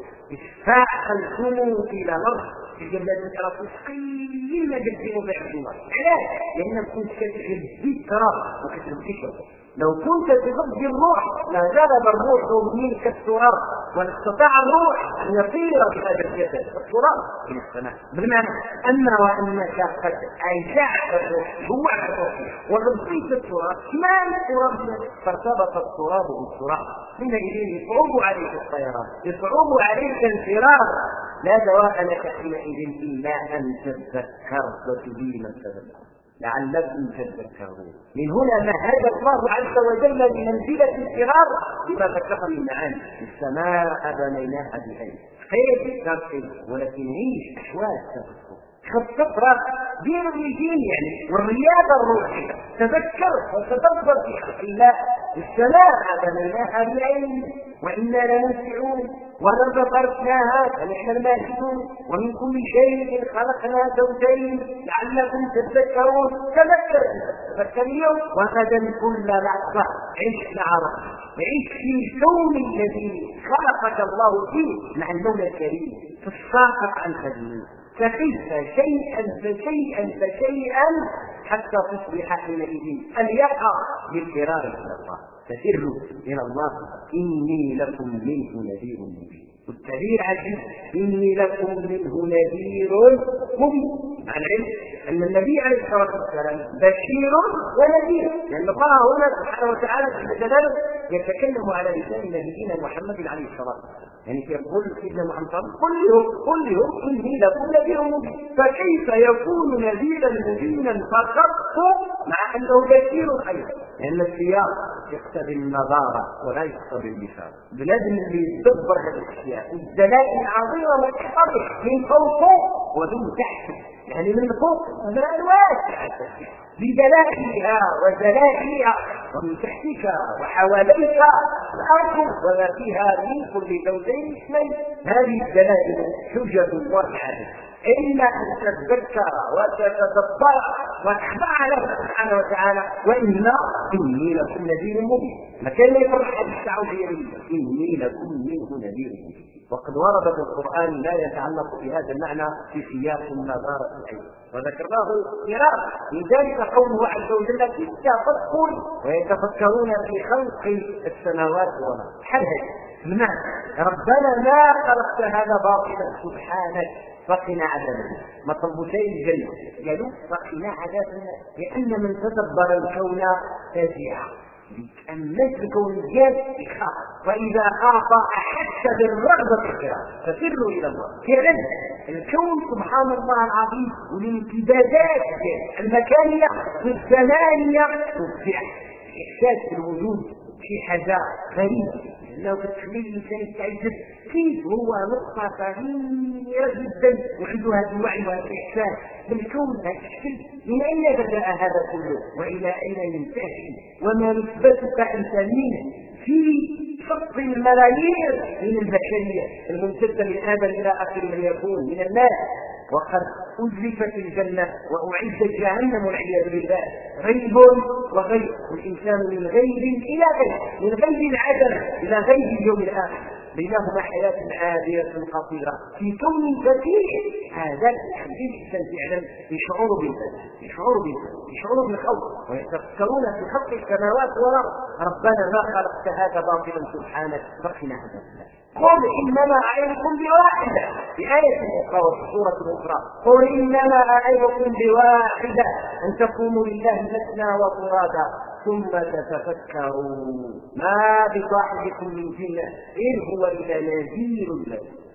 فاعلتموا إلى الأرض في جنات التراب مسكين ما جبتوا بعض علاش؟ لأن كنت كتغذي التراب وكتغذي لو كنت تغذي الروح لغلب الروح منك التراب واستطاع الروح أن يطير بهذا الجسد. التراب في السماء. بمعنى أن وأنك قد أنشأت الروح جوعت الروح وغذيت التراب. ما التراب؟ فارتبط التراب بالتراب. حينئذ يصعب عليك الطيران يصعب عليك الفرار. لا دواء لك حينئذ إلا أن تتذكر وتبين التذكر. لعلكم تذكرون. من هنا مهد الله عز وجل لمنزلة الفرار بما ذكر من معاني السماء بنيناها بأيدي خير تغفل ولكن عيش أحوال خطط دين الدين يعني والرياضة الروحية. تذكر وتدبر في خلق الله. السماء بنيناها بأيدي وإنا لموسعون والأرض فرشناها فنحن الماهدون ومن كل شيء خلقنا زوجين لعلكم تذكرون. تذكر تذكر اليوم. وغدا كل لحظة عش مع ربك عش في الكون الذي خلقك الله فيه مع المولى الكريم. تساقط عن خزينه تخف شيئا فشيئا فشيئا حتى تصبح حينئذ اليقى بالفرار إلى الله. فسروا إلى الله إني لكم منه نذير مبين. والتعبير عن إني لكم منه نذير مبين. مع العلم أن النبي عليه الصلاة والسلام بشير ونذير. لأن الله هنا سبحانه وتعالى في يتكلم على لسان نبينا محمد عليه الصلاة والسلام. يعني يقول سيدنا محمد قل لهم قل لهم اني لكم نذير مبين. فكيف يكون نذيرا مبينا فقط مع أنه بشير أيضا؟ لأن السياق يقتضي النظارة ولا يقتضي البشارة. لازم اللي يدبر هذه الأشياء. الدلائل العظيمة والتحرك من فوقه ومن تحت يعني من فوق من الواسع بدلائلها وزلائلها ومن تحتك وحواليك الأرض وما فيها من كل زوجين اثنين. هذه الدلائل حجه الله عليك الا إن تتذكر وتتدبر وتخضع له سبحانه وتعالى. والا إني لكم نذير مبين. ما كان يفرح التعويض إني لكم منه نذير مبين. وقد ورد في القرآن لا يتعلق بهذا المعنى في سياق النظارة العين. وذكرناه قراءة لذلك قوله عز وجل تفكر ويتفكرون في خلق السماوات والأرض. هذا بمعنى ربنا ما خلقت هذا باطلا. سبحانك. فقنا عذاب ما طلبوا شيء الجنة قالوا فقنا عذاب لأن من تدبر الكون فزع الناس بكون الجاد يخاف وإذا خاف أحس بالرغبة في القراءة. ففروا إلى الله. فعلا الكون سبحان الله العظيم والامتدادات المكانية والزمانيه تبدع إحساس الوجود في حاجة غريبه لو تخلي الإنسان يتعجب كيف هو نقطة صغيرة جدا وعنده هذا الوعي وهذا الإحساس بالكون هذا الشكل من أين بدأ هذا كله؟ وإلى أين ينتهي؟ وما نسبتك أنت مين في شق الملايير من البشرية الممتدة من آدم إلى آخر من يكون من الناس. وقد أزلفت الجنة وأعدت جهنم والعياذ بالله. غيب وغيب والإنسان من غيب إلى غيب من غيب العدم إلى غيب اليوم الآخر. بينهما حياة عابرة خطيرة في كون فتيح هذا الإنسان فعلا يشعر بالذات يشعر يشعر بالخوف. ويتفكرون في خلق السماوات والأرض ربنا ما خلقت هذا باطلا سبحانك فقنا عذاب قل إنما اعظكم بواحدة. في آية أخرى وفي سورة أخرى قل إنما اعظكم بواحدة. أن تقوموا لله مثنى وفرادا ثم تتفكروا. ما بصاحبكم من جنة إن هو إلا نذير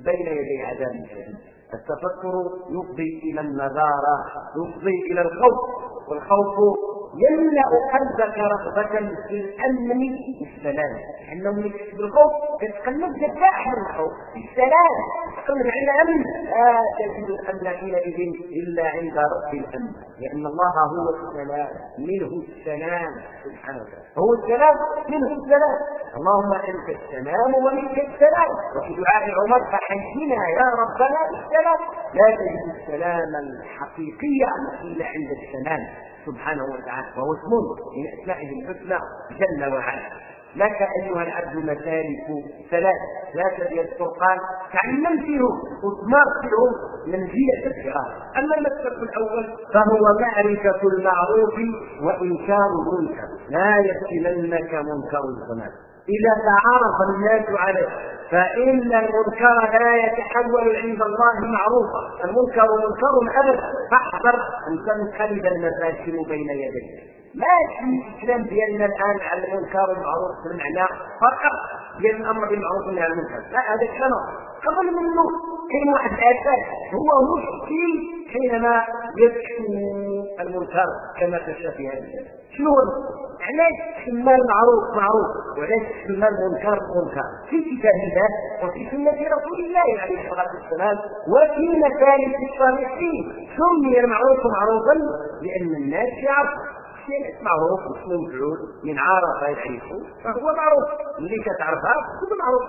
بين يدي عذاب شديد. التفكر يفضي إلى النظارة يفضي إلى الخوف. والخوف يملا قلبك رغبة في الأمن والسلام لأنه من بالخوف تتقلب ترتاح من الخوف. السلام. تقلب على الأمن. لا تجد الأمن حينئذ إلا عند رب الأمن. لأن الله هو السلام. منه السلام. سبحانه وتعالى. هو السلام. منه السلام. اللهم أنت السلام ومنك السلام. وفي دعاء عمر فحينا يا ربنا بالسلام. لا تجد السلام الحقيقي إلا عند السلام. سبحانه وتعالى وهو اسم من أسمائه الحسنى جل وعلا. لك أيها العبد مسالك ثلاث لا تبي الفرقان تعلم فيهم وثمار فيهم منزلة الفراق أما المسلك الأول فهو معرفة المعروف وإنكار المنكر. لا يفتننك منكر الزمان إذا تعارف الناس عليه فإن المنكر لا يتحول عند الله معروفا. المنكر منكر أبدا. فاحذر أن تنقلب المفاشل بين يديك. ما في الاسلام ديالنا الآن على المنكر والمعروف بمعنى فقط ديال الأمر بالمعروف والنهي عن المنكر. لا هذا كلام قبل منه كاين واحد هو مشكل حينما يكشف المنكر كما كشف في هذا شنو هو علاش سمى المعروف معروف؟ وعلاش سمى المنكر منكر؟ في كتاب الله وفي سنة رسول الله عليه الصلاة والسلام وفي مسالك الصالحين. سمي المعروف معروفا؟ لأن الناس يعرفوا شيء معروف اسمه مفعول من عرف يعرفه فهو معروف. اللي كتعرفها هو معروف.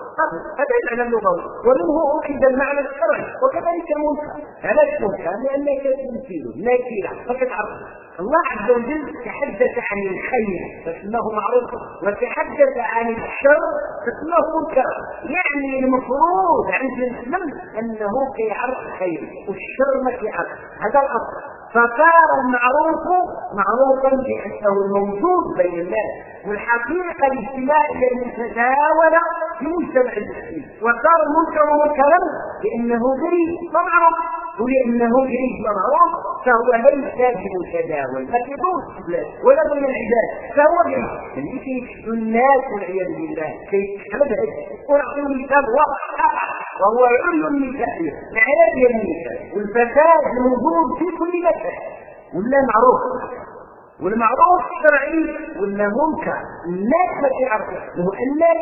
هذا المعنى اللغوي ومنه اخذ المعنى الشرعي وكذلك المنكر علاش منكر لانك تمثيل نكره فكتعرف. الله عز وجل تحدث عن الخير فاسمه معروف. وتحدث عن الشر فاسمه منكر. يعني المفروض عند الإسلام أنه كيعرف الخير والشر ما كيعرف. هذا الأصل. فصار المعروف معروفا بأنه موجود بين الناس. والحقيقة الاجتماعيه المتداوله في مجتمع المسلمين. وصار المنكر منكرا لأنه بريء ومعروف ولأنه بريء ومعروف فهو ليس بمتداول ما كيدورش ولا بين العباد فهو بريء اللي كيشدوا الناس والعياذ بالله؟ كيتحمل هذا ونعطيه مثال واضح وهو علم النساء العياذ النساء والفساد موجود في كل مكان. ولا معروف. والمعروف الشرعي ولا منكر الناس ما تعرفوا هو الناس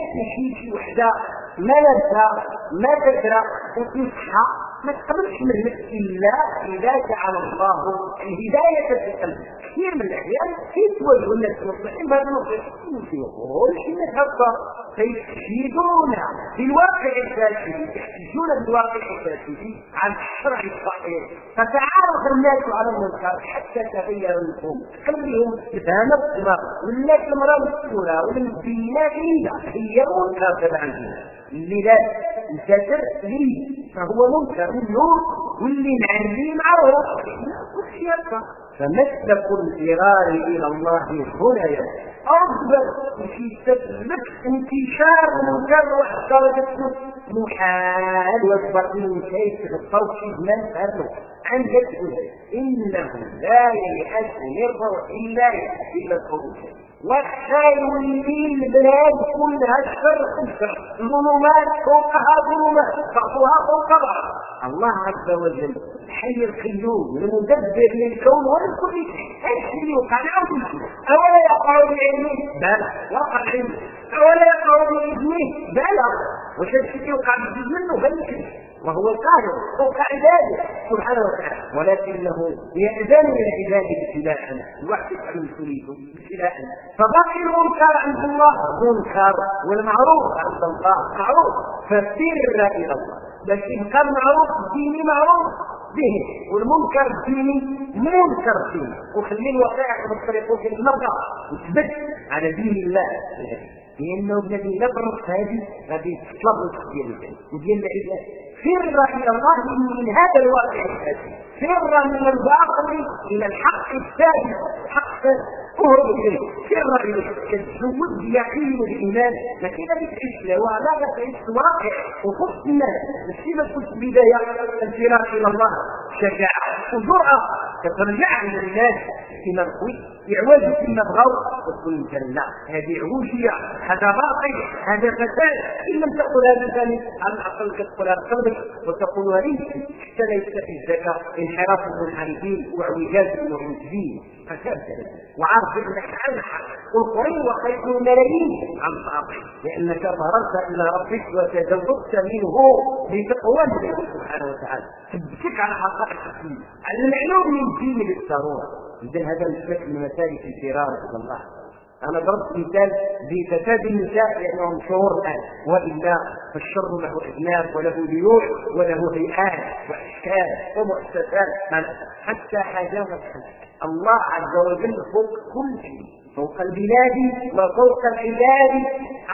وحدة. ما لابسه ما تدرى وتصحى ما تقبلش منك إلا اذا جعل الله. الهداية في القلب كثير من الأحيان يتوجهوا الناس المصلحين بهذا النصيحه يقول ان هكا. فيفسدون في الواقع الفاسد يحتجون بالواقع الفاسد عن الشرع الصحيح. فتعارف الناس على المنكر حتى تغير النفوس خليهم تفهم الدماغ والناس المرأة مسؤوله والمسينات هي منكر تبعا اللي لا الكسر لي. فهو منكر النور. واللي نعليه معروف وش يبقى فمسلك الفرار إلى الله هنا افضل في تثبت انتشار المنكر وأحترجت محال من شيء الصوت من فهمه عن تقول إنه لا ييأس من روح الله الا الخروج والخير والليل البلاد كلها الشر ظلمات فوقها ظلمات بعضها فوق بعض الله عز وجل الحي القيوم المدبر للكون ولكل شيء إيش اللي يوقع نعم أولا يقع بعلمه؟ بلى. يقع بعلمه أولا يقع باذنه بلى. وش الشيء يوقع بجزء منه بل وهو القاهر فوق عباده سبحانه وتعالى. ولكنه يأذن لعباده ابتلاء الواحد يفعل تريد ابتلاء. فبقي المنكر عند الله منكر والمعروف عند الله معروف. فسر إلى الله. بس ان كان معروف ديني معروف به والمنكر الديني منكر ديني وخلي الوقائع بالطريق وفي المرضى وثبت على دين الله. لأنه الذي نبرك هذه غادي تطلب ديال وديال العباد فر إلى الله من هذا الواقع الفاسد فر من الباطل إلى الحق الثابت حق اهرب اليه فر اليه تزود بيقين الايمان لكن بتعيش له ولا تعيش واقع وخص الناس ماشي ما تكونش بدايه الفرار إلى الله شجاعه وجرأه تترجع من الناس فيما قوي يعوج فيما بغوا وتكون الجنه هذه عوجيه هذا باطل هذا فساد ان لم تقل هذا ثاني على الاقل تقول هذا قلبك وتقول هذه حتى لا يستفي الزكاة انحراف المنحرفين واعوجاج المعوجين فساد وعارف انك الحق والقرين وخير ملايين عن باطل لأنك ضررت إلى ربك وتزودت منه الله سبحانه وتعالى. تبكيك على حقائق الدين. على المعلوم من الدين بالضروره إذا هذا مثل من مسالك الفرار إلى الله. أنا ضربت مثال بفساد النساء لأنهم شهور الان وإلا فالشر له اذناب وله ليوح وله هيئات وأشكال ومؤسسات. حتى حاجات الله عز وجل فوق كل شيء فوق البلاد وفوق العباد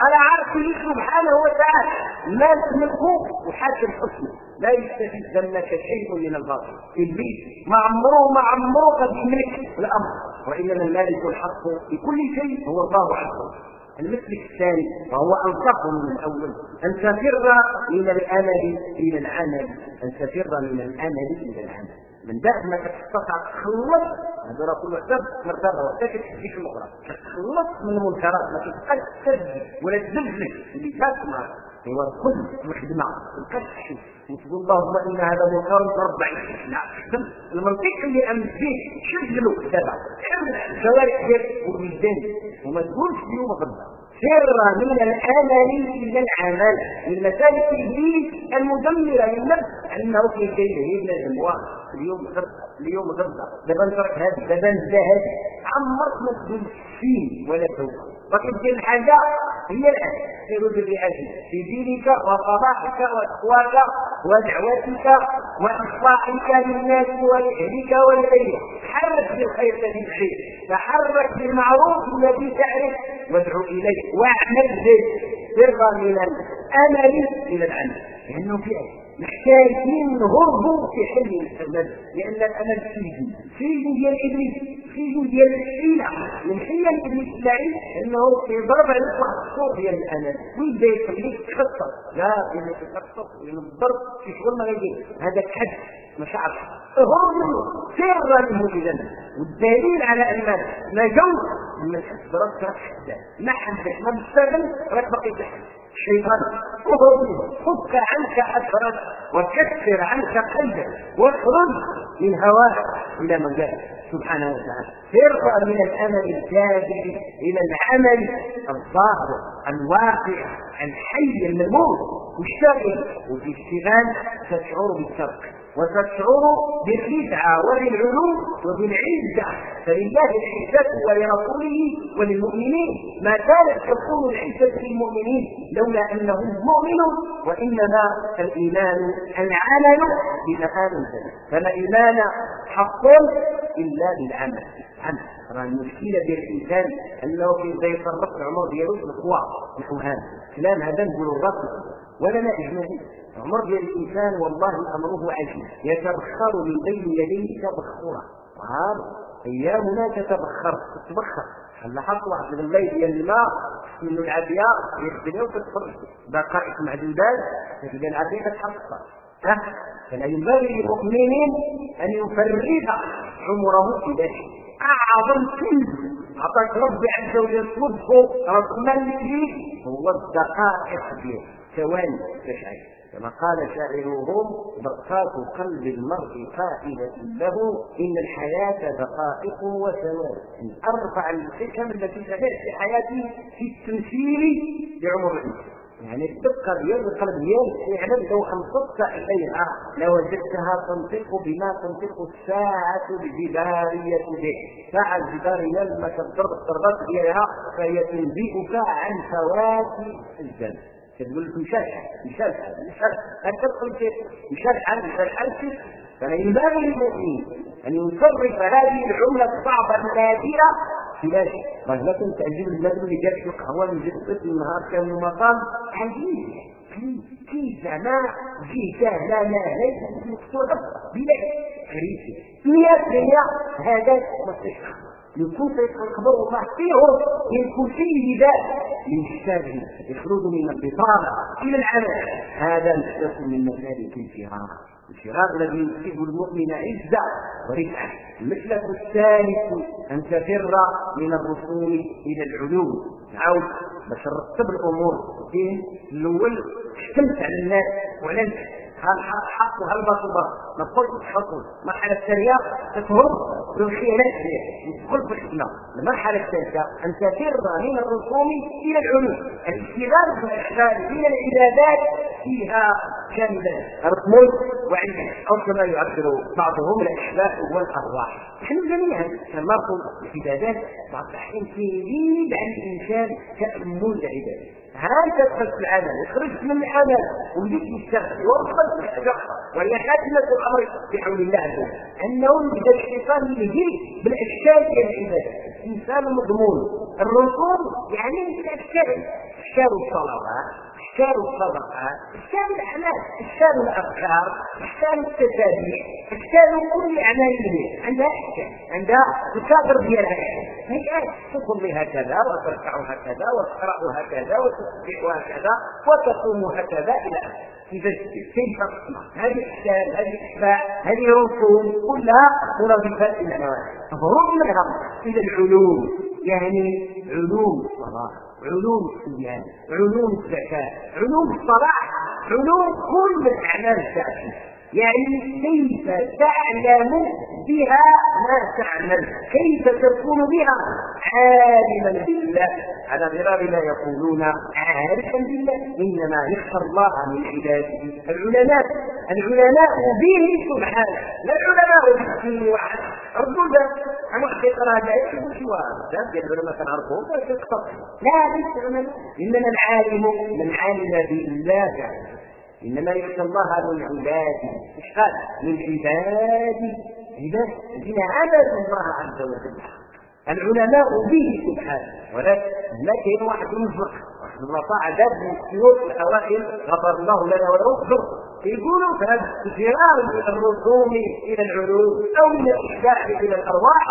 على عرشه سبحانه وتعالى. ما تملكه وحاكم حسنه لا يستفزنك شيء من الباطل. إبليس ما عمره ما عمره قد يملك الأمر. وإنما المالك الحق في كل شيء هو الله وجل. المثل الثاني وهو أنصف من الأول. أن تفر من الأمل إلى العمل. أن تفر من الأمل إلى العمل. من بعد ما تستطيع تخلص هذول كل وحده مرتبة وحده كتحكيش الأخرى. تخلص من المنكرات ما تبقاش تسجل ولا تزلزل اللي تسمع هو الكل مخدمة الكشف وتقول اللهم إن هذا منكر ربع لا المنطق اللي امن فيه شغلوا تبع الشوارع ديال والوجدان وما تقولش اليوم غدا. سر من الأمل إلى العمل. من مسالك إبليس المدمره للنفس. أنه في كيده من الأموال. اليوم غدا اليوم غدا دابا نترك هذا دابا نزا هذا عمرك ما تقول فين ولا توبة. وتبقي الحاجة هي الآن في الرعاية في دينك وصلاحك وتقواك ودعوتك وإصلاحك للناس ولأهلك ولغيرك حرك بالخير الذي تحب تحرك بالمعروف الذي تعرف وادعو إليه واعمل به. سرا من الأمل إلى العمل. لأنه في محتاجين نهربوا في حلم الامل لأن الامل سجن سجن ديال ابليس سجن ديال الحيلة. من حيل ابليس اللعين إنه يضرب عليك واحد الصور ديال الامل ويبدا يخليك تخطط لا يخليك تخطط الضرب في شغل ما يجي. هذا حد مش عارف هرب منه سر منه إذا. والدليل على أن جو من الحد ضربت ما حدش ما بتشتغل راك باقي تحت. الشيطان فك عنك أثرك وكفر عنك قلبك واخرج من هواك. إلى من جاء سبحانه وتعالى ارفع من الأمل الكاذب إلى العمل الظاهر الواقع الحي الملموس والشاغل وفي اشتغال تشعر بالترك وتشعر بالخدعة وبالعلو وبالعزة. فلله العزة ولرسوله وللمؤمنين. ما كانت تكون العزة للمؤمنين لولا أنهم مؤمنون. وإنما الإيمان العمل بمكان فلا إيمان حق إلا بالعمل. عمل. راه المشكلة ديال الإنسان أنه كيبدا يفرق العمر ديالو في القوى نحو هذا كلام هذا نقولوا الرسم. ولا لا اجمالي ديال الإنسان والله أمره عجيب يتبخر من بين يديه تبخرا عار أيامنا تتبخر. تتبخر. لاحظت واحد الليل ديال الماء؟ من العافيه يخدم وتتفرج دقائق معدودات تلقى العافيه كتحقق فلا ينبغي للمؤمنين أن يفرغ عمره في ذلك أعظم كنز أعطاك ربي عز وجل صدقه رقم هو الدقائق. ديالك ثواني تشعر كما قال شاعرهم دقات قلب المرء فائدة له إن الحياة دقائق وثوان من أرفع الحكم التي تدعي في حياتي في التمثيل بعمر الإنسان. يعني الدقة ديال القلب ديالك فعلا لو انصت إليها. لوجدتها تنطق بما تنطق الساعة الجدارية به. ساعة الجدارية لما تضرب الضربات ديالها فهي تنبئك عن فوات الجنة. تقول لك مشرح مشرح مشرح أن تدخل في مشرحا مشرحا فينبغي للمؤمن أن يصرف هذه النادرة في لا شيء رجلة تعجب المدن اللي جات في القهوة من جد النهار كان مقام عجيب في زمان جيتا لا لا ليس مقصودة بلا مئة مئة هذا مستشفى يكون سيخبر الله فيه من كل ذات من الشر يخرج من البطانة إلى العمل هذا نحدث من مسالك الفرار. الفرار الذي يصيب المؤمن عزة ورفعة. المسلك الثالث أن تفر من الرسوم إلى العلوم. نعاود باش نرتب الأمور فيه الأول حكمت على الناس وعلى هل حق وهل باطل؟ باطل. ما تقولش حصل المرحلة الثانية تفهم بالخيانات تدخل في الحكمة المرحلة الثالثة أن تفر من الرسوم إلى العلوم الاستغلال في الأحوال من العبادات فيها كاملة رسم وعلم. أو كما يعبر بعضهم الأشباه والأرواح. نحن جميعا نمارس العبادات بعض الأحيان تزيد عن الإنسان تأمل العبادة. هل تدخل في العمل خرجت من العمل وليت تشتغل ودخلت في الحجر وهي حاكمة الأمر بحول الله عز وجل. أنه إذا الشيطان يجي بالأشكال ديال العبادة. الإنسان مضمون. الرسوم يعني الأشكال أشكال الصلوات إشكال الصدقات إشكال الاعمال إشكال الأفكار إشكال التسابيح إشكال كل الدين عندها إشكال عندها تكاثر ديالها هيئات تصلي هكذا وتركع هكذا وتقرا هكذا وتسبح هكذا وتصوم هكذا إلى آخره. إذا كيف هذه الأشكال هذه الأشباع هذه الرسوم كلها مرادفات إلى هروب منها إلى العلوم يعني علوم الصلاة علوم الصيام علوم الزكاة علوم الصلاة علوم كل الأعمال التأثير يعني كيف تعلم بها ما تعمل؟ كيف تكون بها عالما بالله؟ على غرار لا يقولون عارفا بالله إنما يخشى الله من عباده. العلماء العلماء به سبحانه لا العلماء بكل واحد. ردوا أنا واحد يقرا هذا يكتب هذا قال العلماء كنعرفوهم لا ليس العلماء إنما العالم من علم بالله. إنما يخشى الله من عباده إيش قال من عباده عباد الذين عبدوا الله عز وجل. العلماء به سبحانه. ولكن لا كاين واحد الله طاعة ذات من السيوف الأوائل غفر الله لنا وله يقولوا فهذا فرار من الرسوم إلى العلوم أو من الاشباع إلى الأرواح.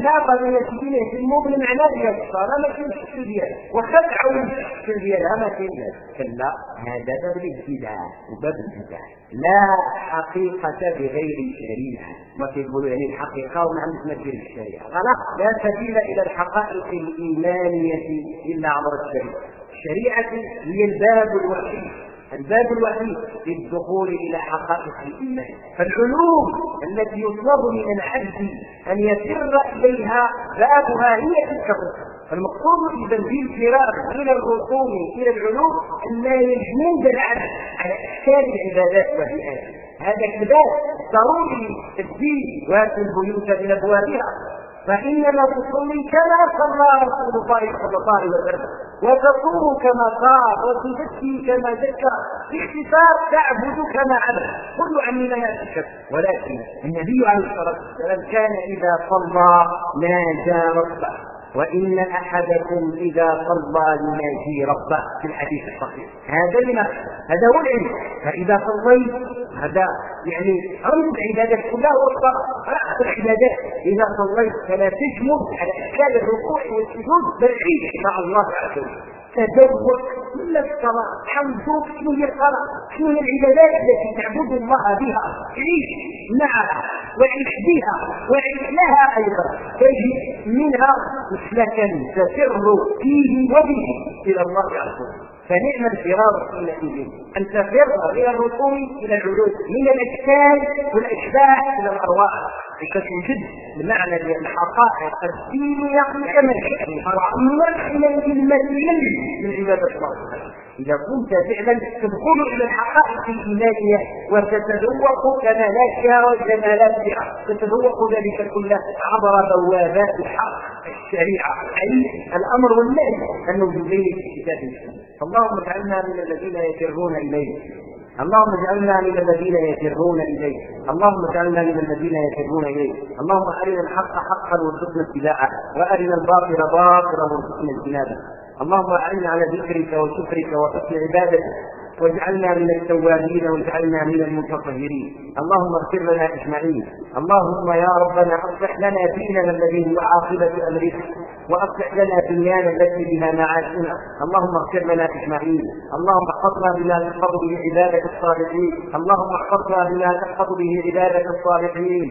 لا قضيه تجينا يسموه بالمعنى ديال الصلاه ما كاينش الشكل ديالها وخدعوا الشكل ديالها ما كاين كلا. هذا باب الابتداع وباب الابتداع لا حقيقة بغير الشريعة. ما كيقولوا يعني الحقيقة وما عندك ما الشريعة. غلط. لا سبيل إلى الحقائق الإيمانية إلا عبر الشريعة. الشريعة هي الباب الوحيد. الباب الوحيد للدخول إلى حقائق الإيمان. فالعلوم التي يطلب من العبد أن يسر إليها بابها هي تلك فالمقصود اذا في الفرار إلى الرسوم إلى العلوم أن لا يجمود العبد على اشكال العبادات وهيئاتها هذا كذاب ضروري الدين واتوا البيوت من أبوابها. فإنما تصلي كما صلى رسول الله صلى الله عليه وسلم وتصوم كما صار وتزكي كما زكى باحتفال تعبد كما عبد كل عمنا يتشك ولكن النبي عليه الصلاة والسلام كان إذا صلى ناجى ربه وإن أحدكم إذا صلى يناجي ربه في الحديث الصحيح. هذا لما؟ هذا هو العلم. فإذا صليت هذا يعني رمز العبادات كلها هو الصلاة رأس العبادات إذا صليت فلا تجمد على أشكال الركوع والسجود بل عيش مع الله عز وجل. تذوق كل الصلاة. حمدوك شنو هي الصلاة؟ شنو هي العبادات التي تعبد الله بها؟ عيش معها وعيش بها وعيش لها أيضا. تجد منها مسلكا تسر فيه وبه إلى الله عز وجل. فنعم الفرار حينئذ أن تفر إلى الرسوم إلى العلوم من الاشكال والاشباح إلى الأرواح. لتوجد بمعنى الحقائق الدينيه كما مرحلا المسلم من عبادة الله. إذا كنت فعلا تدخل إلى الحقائق الإيمانية وتتذوق كمالاتها وجمالاتها تتذوق ذلك كله عبر بوابات الحق الشريعة. أي الأمر والنهي الموجودين في كتاب الله. اللهم اجعلنا من الذين يفرون إليك. اللهم اجعلنا من الذين يفرون إليك. اللهم اجعلنا من الذين يفرون إليك. اللهم أرنا الحق حقا وارزقنا اتباعه وأرنا الباطل باطلا وارزقنا اجتنابه. اللهم أعنا على ذكرك وشكرك وحسن عبادتك. واجعلنا من التوابين واجعلنا من المتطهرين اللهم اغفر لنا اجمعين اللهم يا ربنا أصلح لنا ديننا الذي هو عاقبة امرنا وأصلح لنا دنيانا التي بها معاشنا. اللهم اغفر لنا اجمعين اللهم احفظنا بما تحفظ به عبادك الصالحين. اللهم احفظنا بما تحفظ به عبادك الصالحين.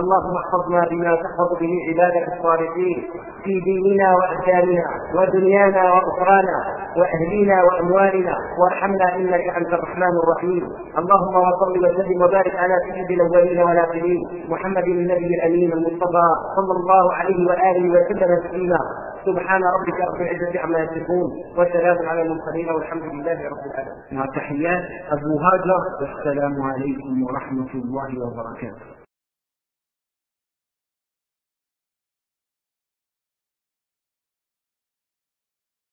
اللهم احفظنا بما تحفظ به عبادك الصالحين في ديننا وأبداننا ودنيانا وأخرانا وأهلينا وأموالنا وارحمنا إنك أنت الرحمن الرحيم اللهم وصل وسلم وبارك على سيد الأولين والآخرين محمد النبي الأمين المصطفى صلى الله عليه وآله وسلم تسليما سبحان ربك رب العزة عما يصفون وسلام على المرسلين والحمد لله رب العالمين. مع تحيات أبو هاجر والسلام عليكم ورحمة الله وبركاته.